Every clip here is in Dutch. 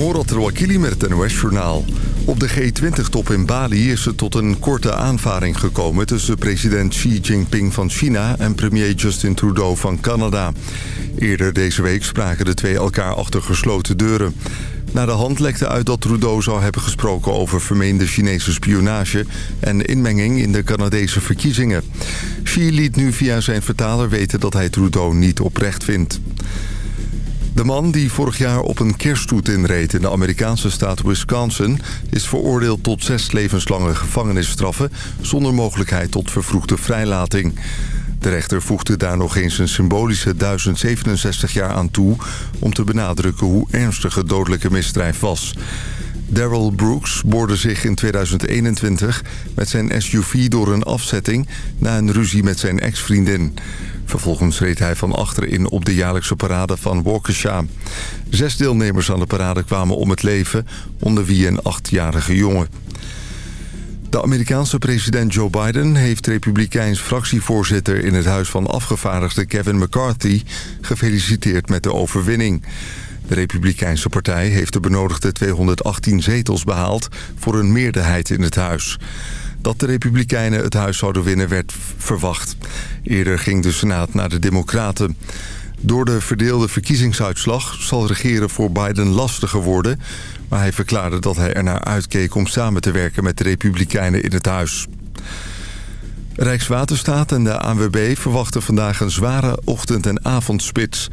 Morat Rouakili met het NOS-journaal. Op de G20-top in Bali is het tot een korte aanvaring gekomen... tussen president Xi Jinping van China en premier Justin Trudeau van Canada. Eerder deze week spraken de twee elkaar achter gesloten deuren. Na de hand lekte uit dat Trudeau zou hebben gesproken over vermeende Chinese spionage... en inmenging in de Canadese verkiezingen. Xi liet nu via zijn vertaler weten dat hij Trudeau niet oprecht vindt. De man die vorig jaar op een kerststoet inreed in de Amerikaanse staat Wisconsin... is veroordeeld tot zes levenslange gevangenisstraffen... zonder mogelijkheid tot vervroegde vrijlating. De rechter voegde daar nog eens een symbolische 1067 jaar aan toe... om te benadrukken hoe ernstig het dodelijke misdrijf was. Daryl Brooks boorde zich in 2021 met zijn SUV door een afzetting... na een ruzie met zijn ex-vriendin. Vervolgens reed hij van achterin op de jaarlijkse parade van Waukesha. Zes deelnemers aan de parade kwamen om het leven, onder wie een achtjarige jongen. De Amerikaanse president Joe Biden heeft republikeins fractievoorzitter in het Huis van Afgevaardigden Kevin McCarthy gefeliciteerd met de overwinning. De Republikeinse partij heeft de benodigde 218 zetels behaald voor een meerderheid in het huis. Dat de Republikeinen het huis zouden winnen werd verwacht. Eerder ging de Senaat naar de Democraten. Door de verdeelde verkiezingsuitslag zal regeren voor Biden lastiger worden... maar hij verklaarde dat hij ernaar uitkeek om samen te werken met de Republikeinen in het huis. Rijkswaterstaat en de ANWB verwachten vandaag een zware ochtend- en avondspits.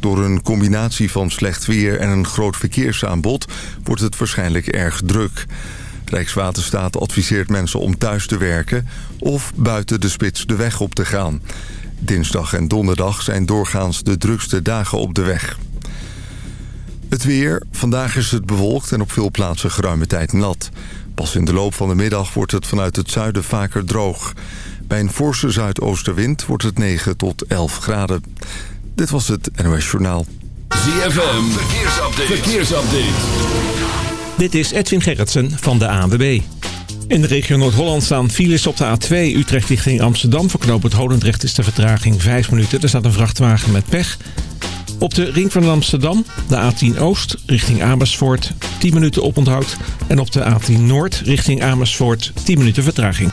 Door een combinatie van slecht weer en een groot verkeersaanbod wordt het waarschijnlijk erg druk. Rijkswaterstaat adviseert mensen om thuis te werken of buiten de spits de weg op te gaan. Dinsdag en donderdag zijn doorgaans de drukste dagen op de weg. Het weer. Vandaag is het bewolkt en op veel plaatsen geruime tijd nat. Pas in de loop van de middag wordt het vanuit het zuiden vaker droog. Bij een forse zuidoostenwind wordt het 9 tot 11 graden. Dit was het NOS Journaal. ZFM. Verkeersupdate. Verkeersupdate. Dit is Edwin Gerritsen van de ANWB. In de regio Noord-Holland staan files op de A2 Utrecht richting Amsterdam. Voor knooppunt Holendrecht is de vertraging 5 minuten. Er staat een vrachtwagen met pech. Op de ring van Amsterdam, de A10 Oost richting Amersfoort, 10 minuten oponthoud. En op de A10 Noord richting Amersfoort, 10 minuten vertraging.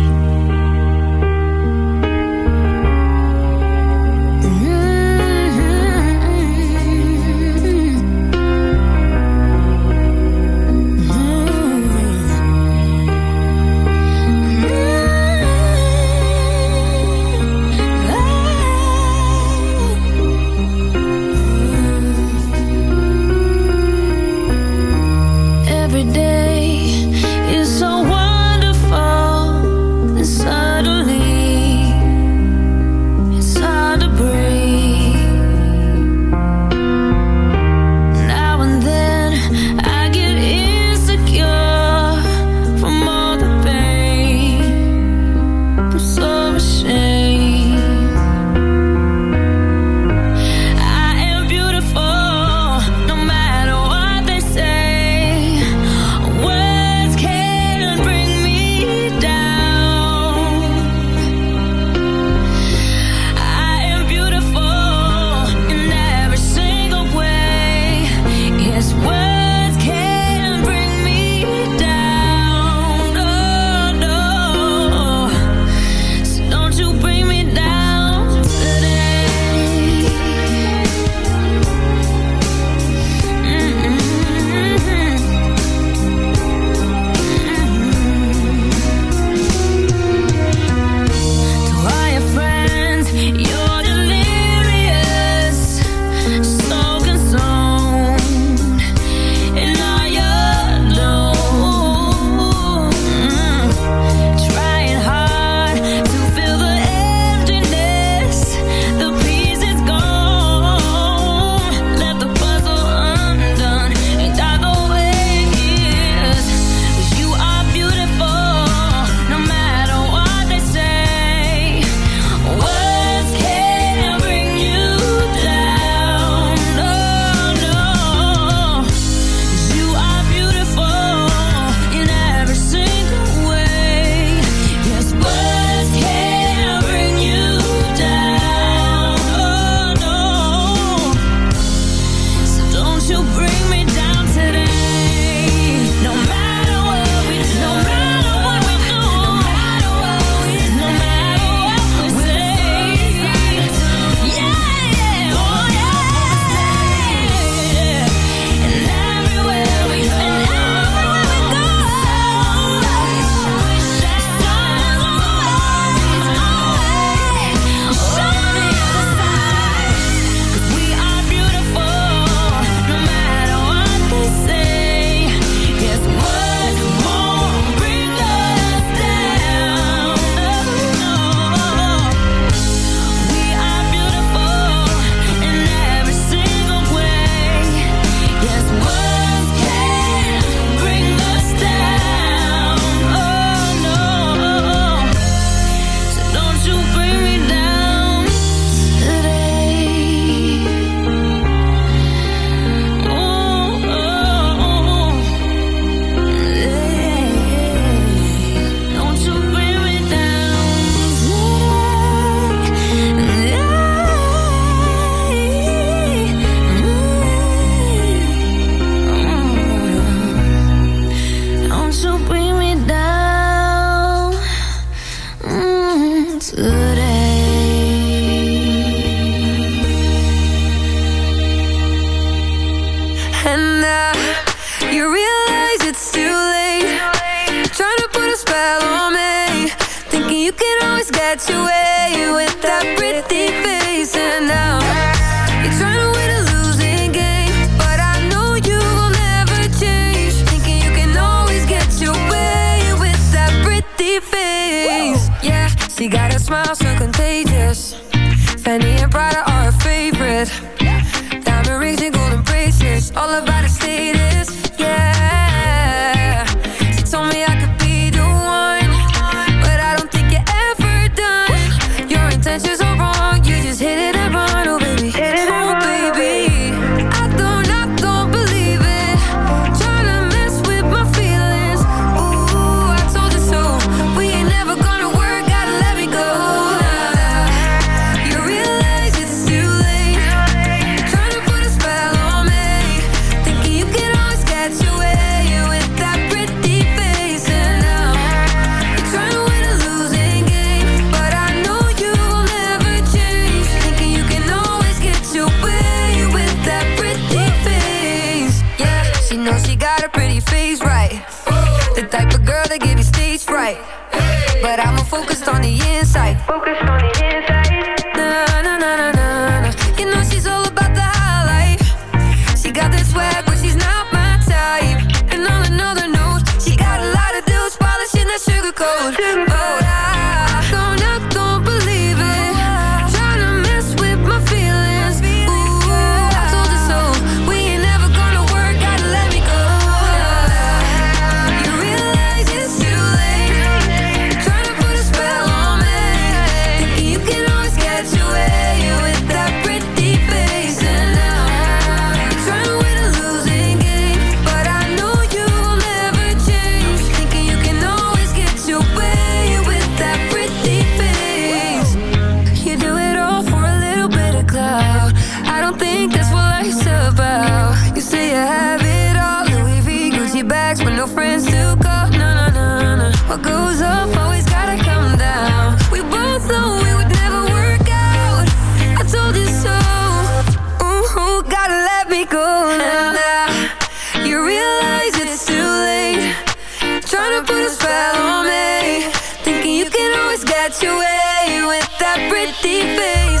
with that pretty face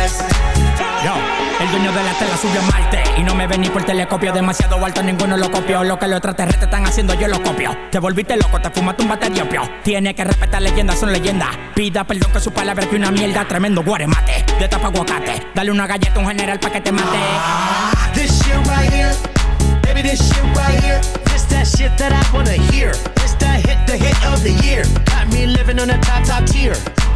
Yo, el dueño de la tela subió a Marte Y no me ven ni por telescopio Demasiado alto, ninguno lo copió. Lo que los extraterrestres están haciendo, yo lo copio. Te volviste loco, te fumaste un bate de opio. Tiene que respetar leyendas, son leyendas Pida perdón que su palabra que una mierda Tremendo guaremate, de tapa aguacate. Dale una galleta a un general pa' que te mate. This shit right here. Baby, this shit right here. This that shit that I wanna hear. This that hit, the hit of the year. Got me living on a top, top tier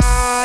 esto,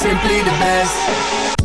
simply the best.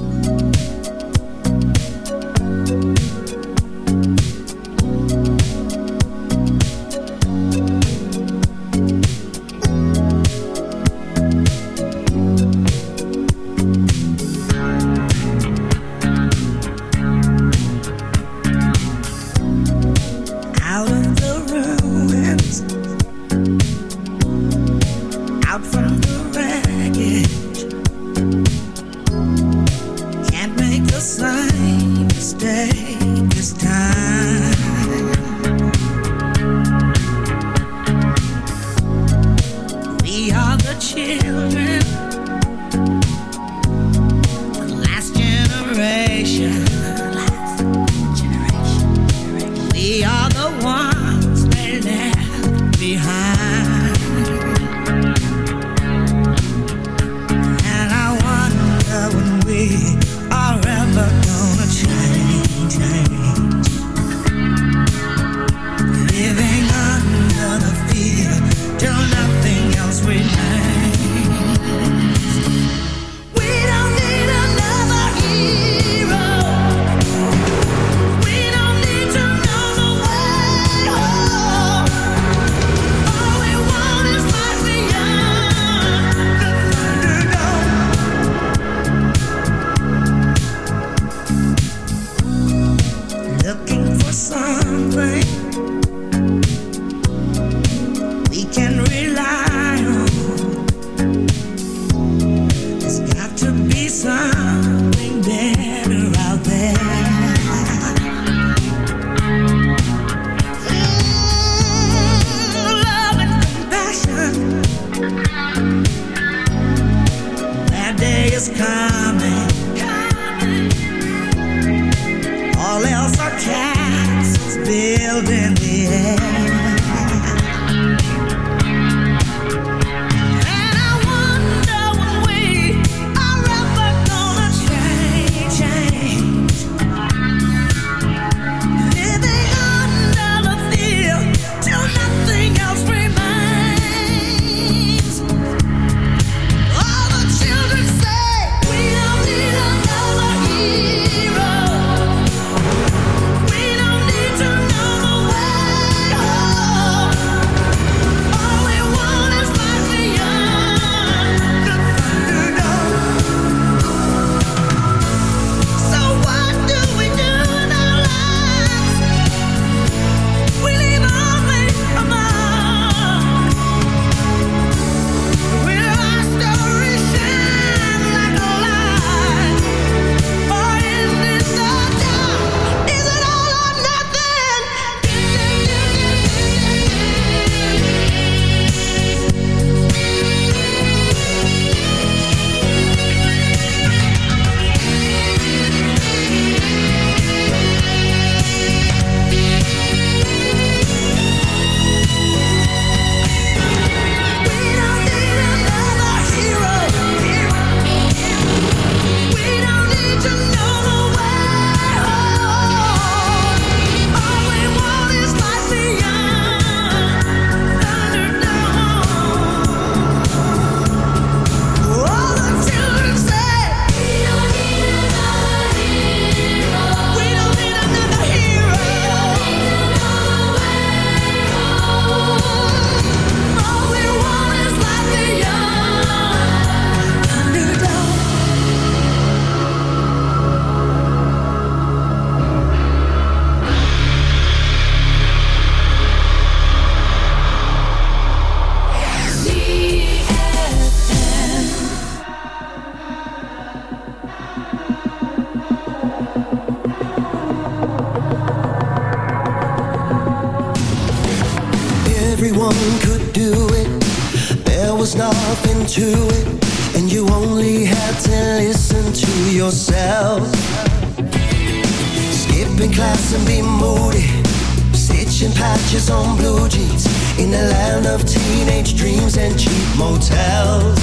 ashes on blue jeans in the land of teenage dreams and cheap motels.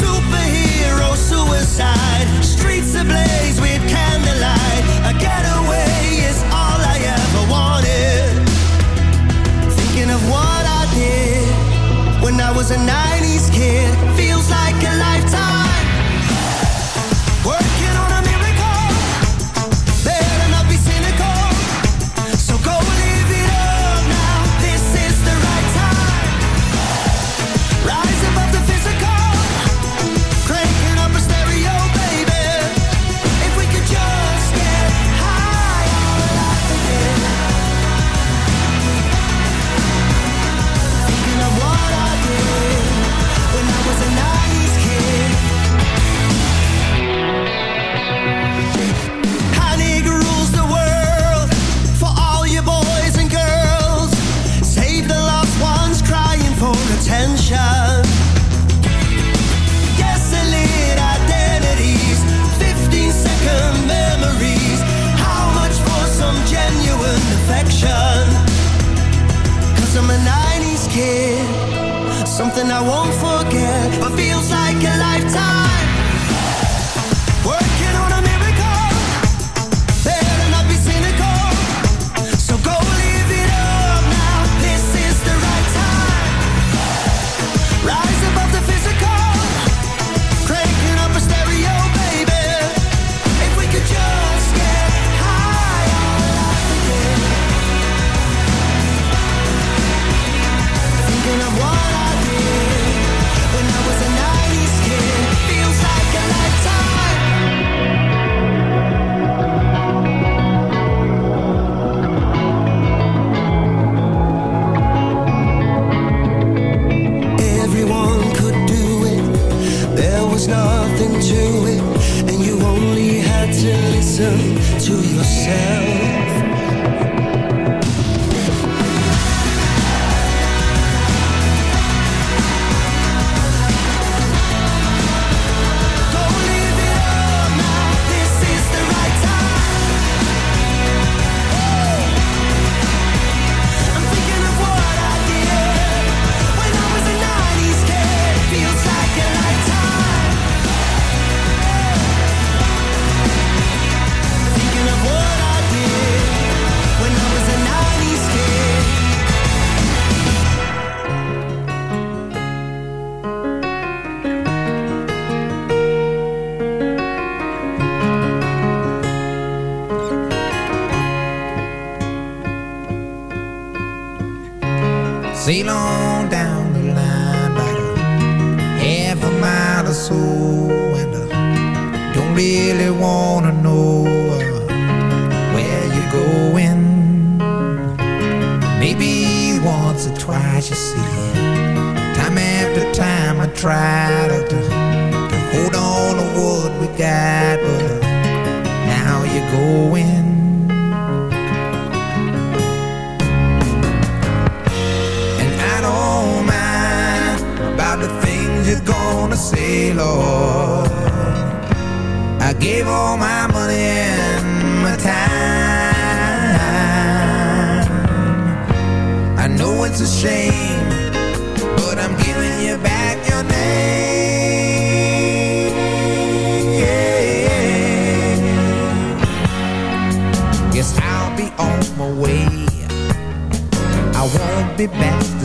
Superhero suicide, streets ablaze with candlelight. A getaway is all I ever wanted. Thinking of what I did when I was a night.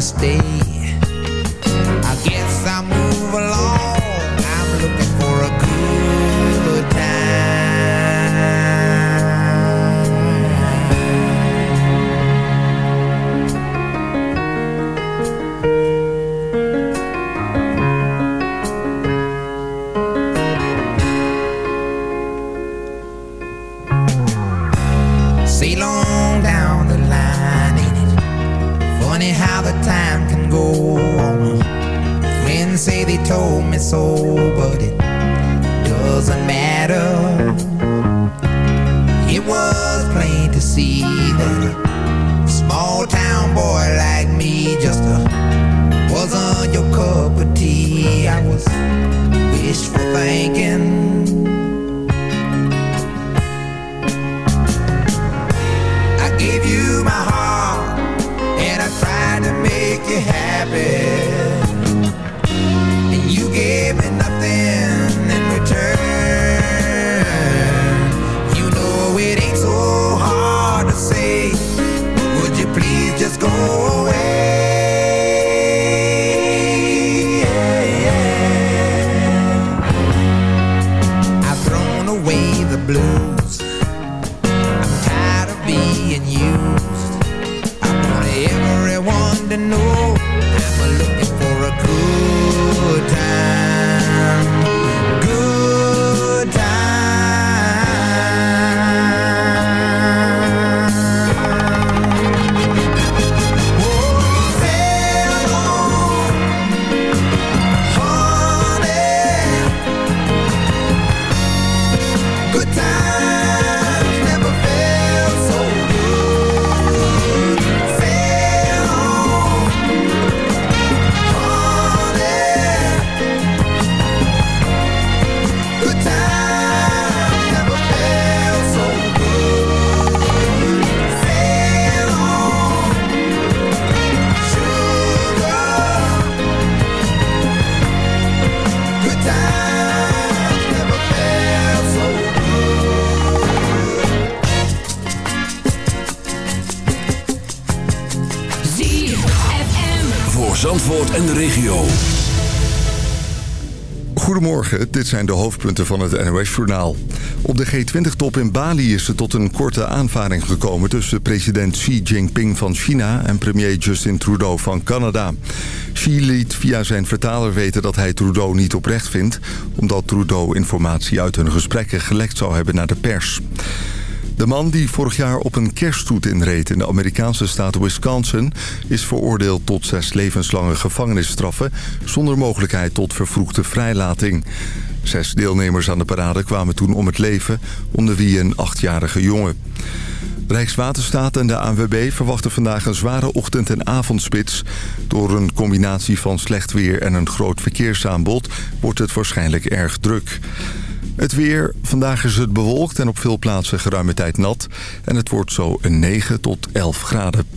stay. Hoofdpunten van het NOS-journaal. Op de G20-top in Bali is het tot een korte aanvaring gekomen... tussen president Xi Jinping van China en premier Justin Trudeau van Canada. Xi liet via zijn vertaler weten dat hij Trudeau niet oprecht vindt... omdat Trudeau informatie uit hun gesprekken gelekt zou hebben naar de pers. De man die vorig jaar op een kerststoet inreed in de Amerikaanse staat Wisconsin... is veroordeeld tot zes levenslange gevangenisstraffen... zonder mogelijkheid tot vervroegde vrijlating. Zes deelnemers aan de parade kwamen toen om het leven, onder wie een achtjarige jongen. Rijkswaterstaat en de ANWB verwachten vandaag een zware ochtend- en avondspits. Door een combinatie van slecht weer en een groot verkeersaanbod wordt het waarschijnlijk erg druk. Het weer. Vandaag is het bewolkt en op veel plaatsen geruime tijd nat. En het wordt zo een 9 tot 11 graden.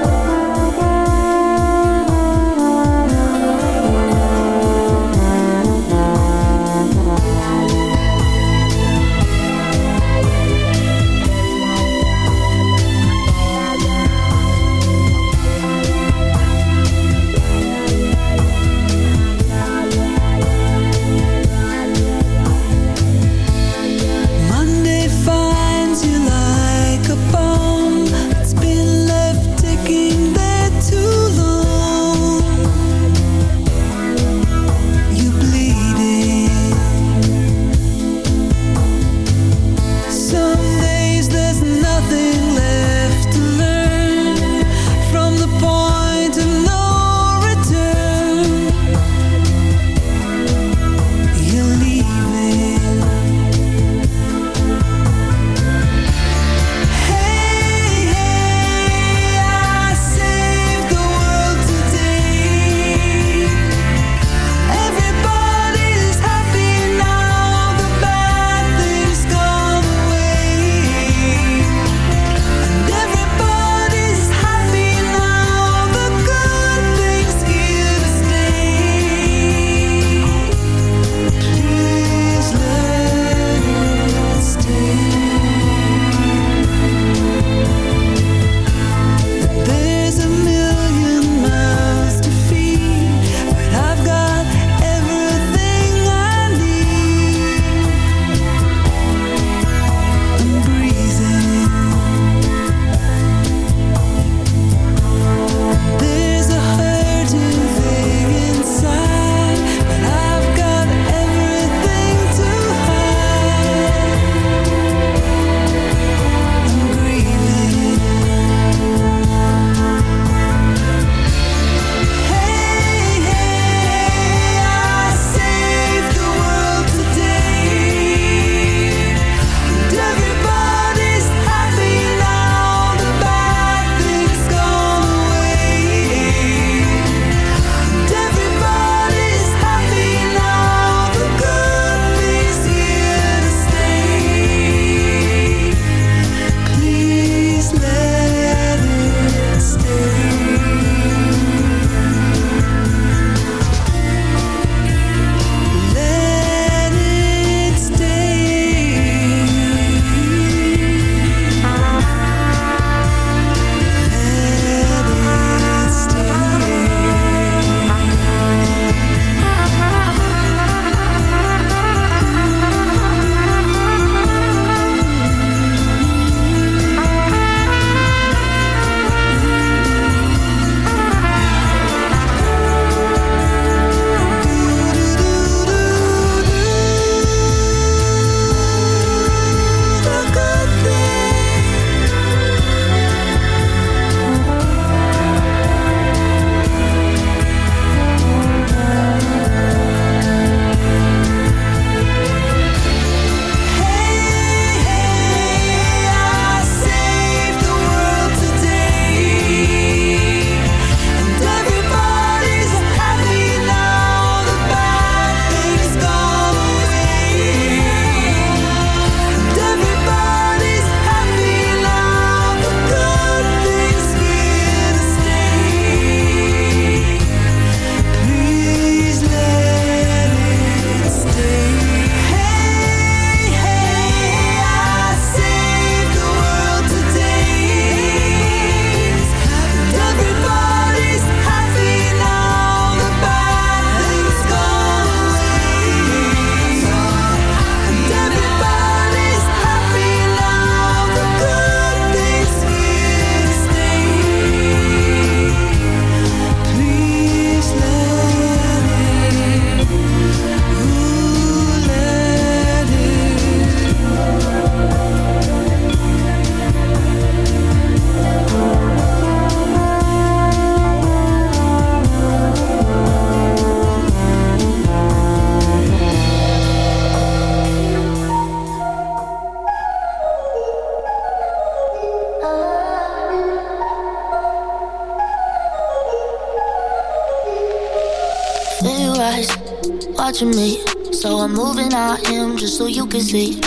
watching me. So I'm moving on him just so you can see.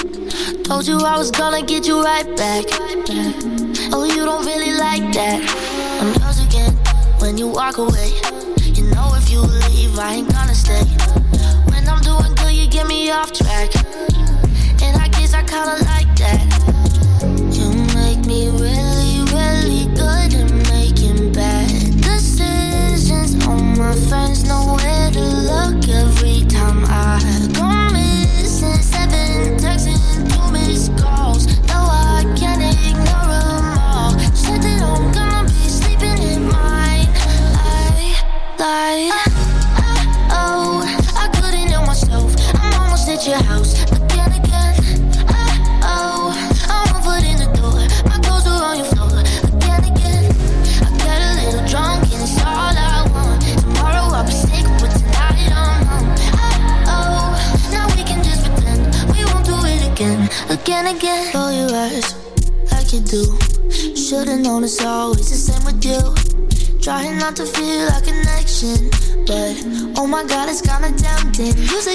Told you I was gonna get you right back. Oh, you don't really like that. I'm yours again when you walk away. You know if you leave, I ain't gonna stay. When I'm doing good, you get me off track. And I guess I kinda like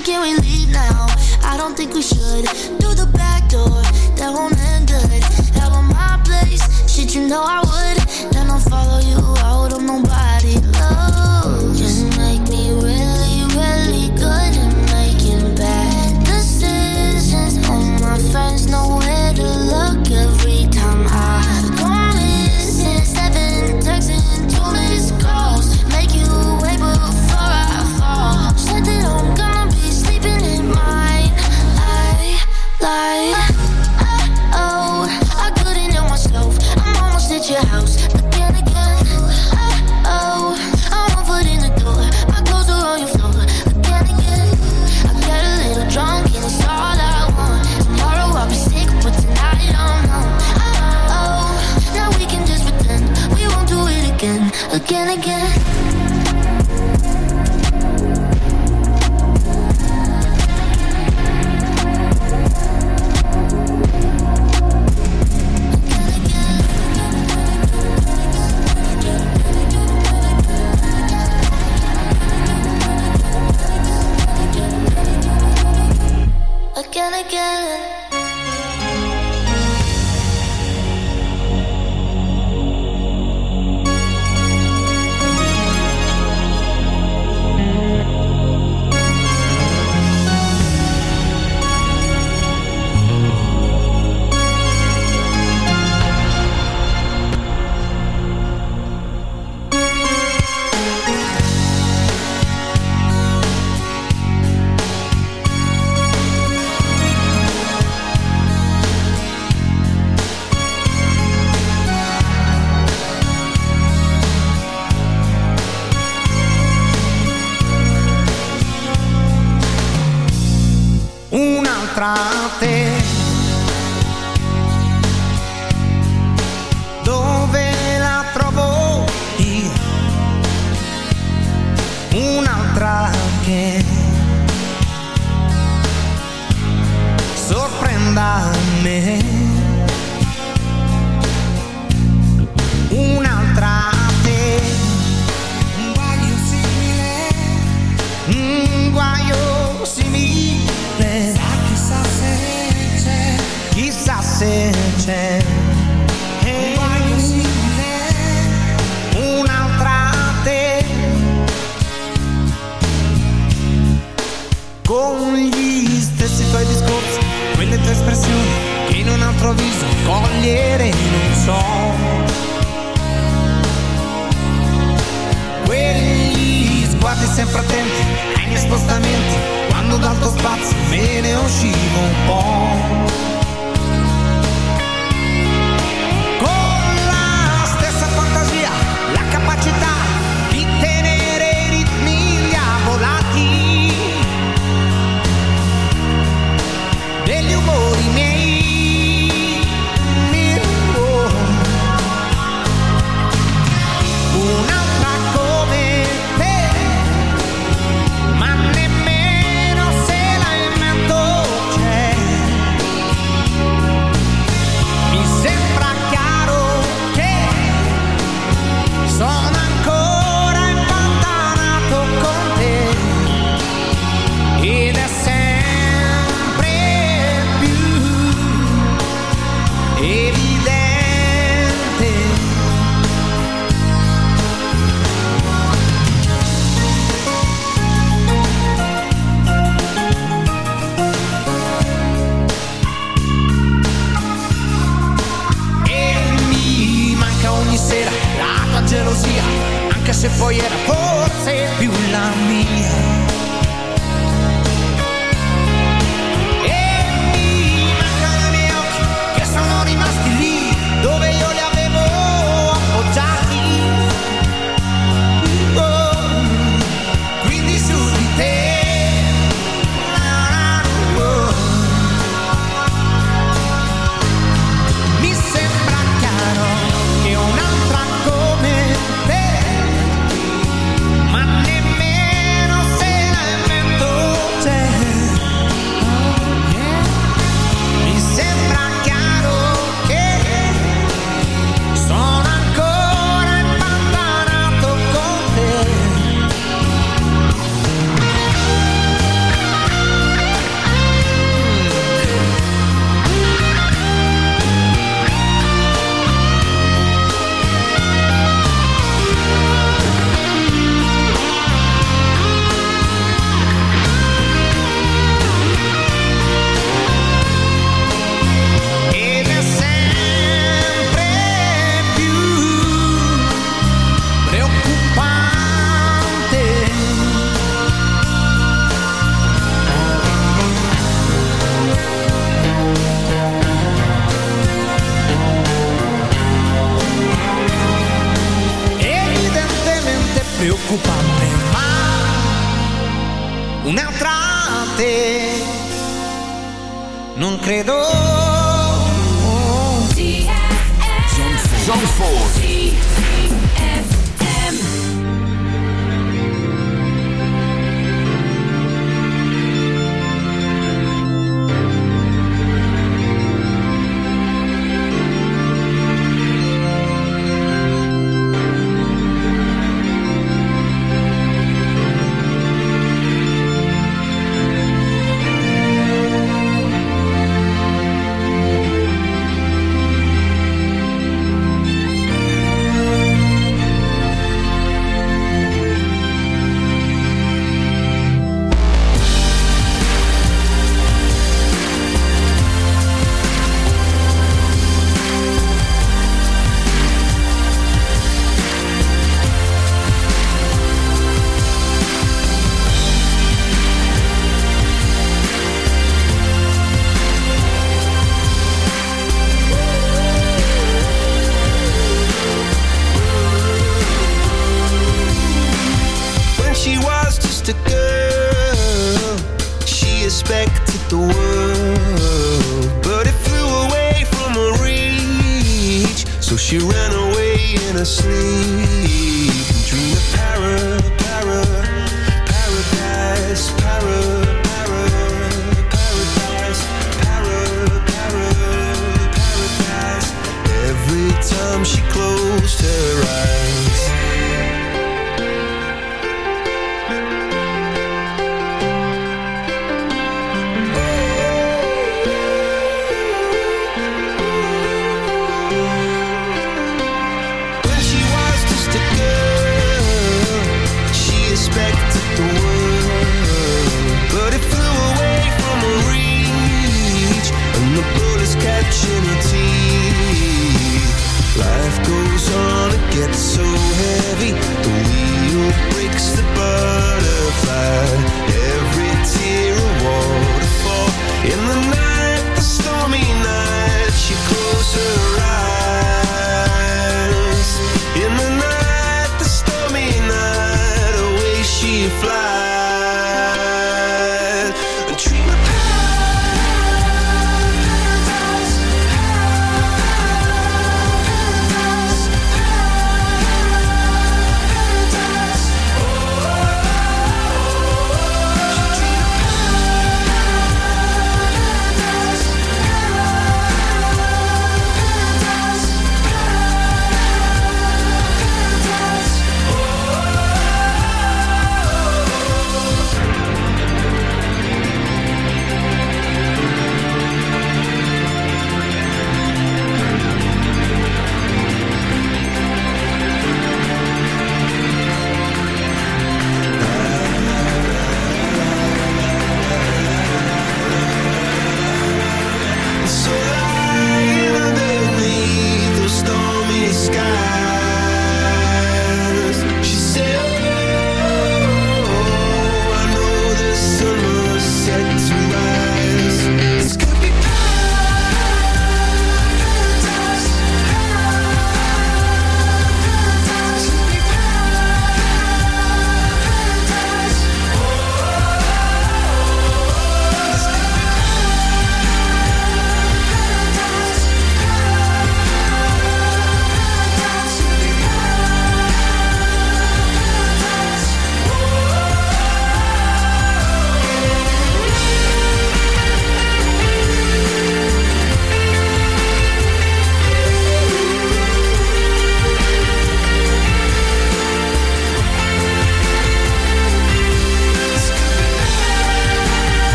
can we leave?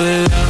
love it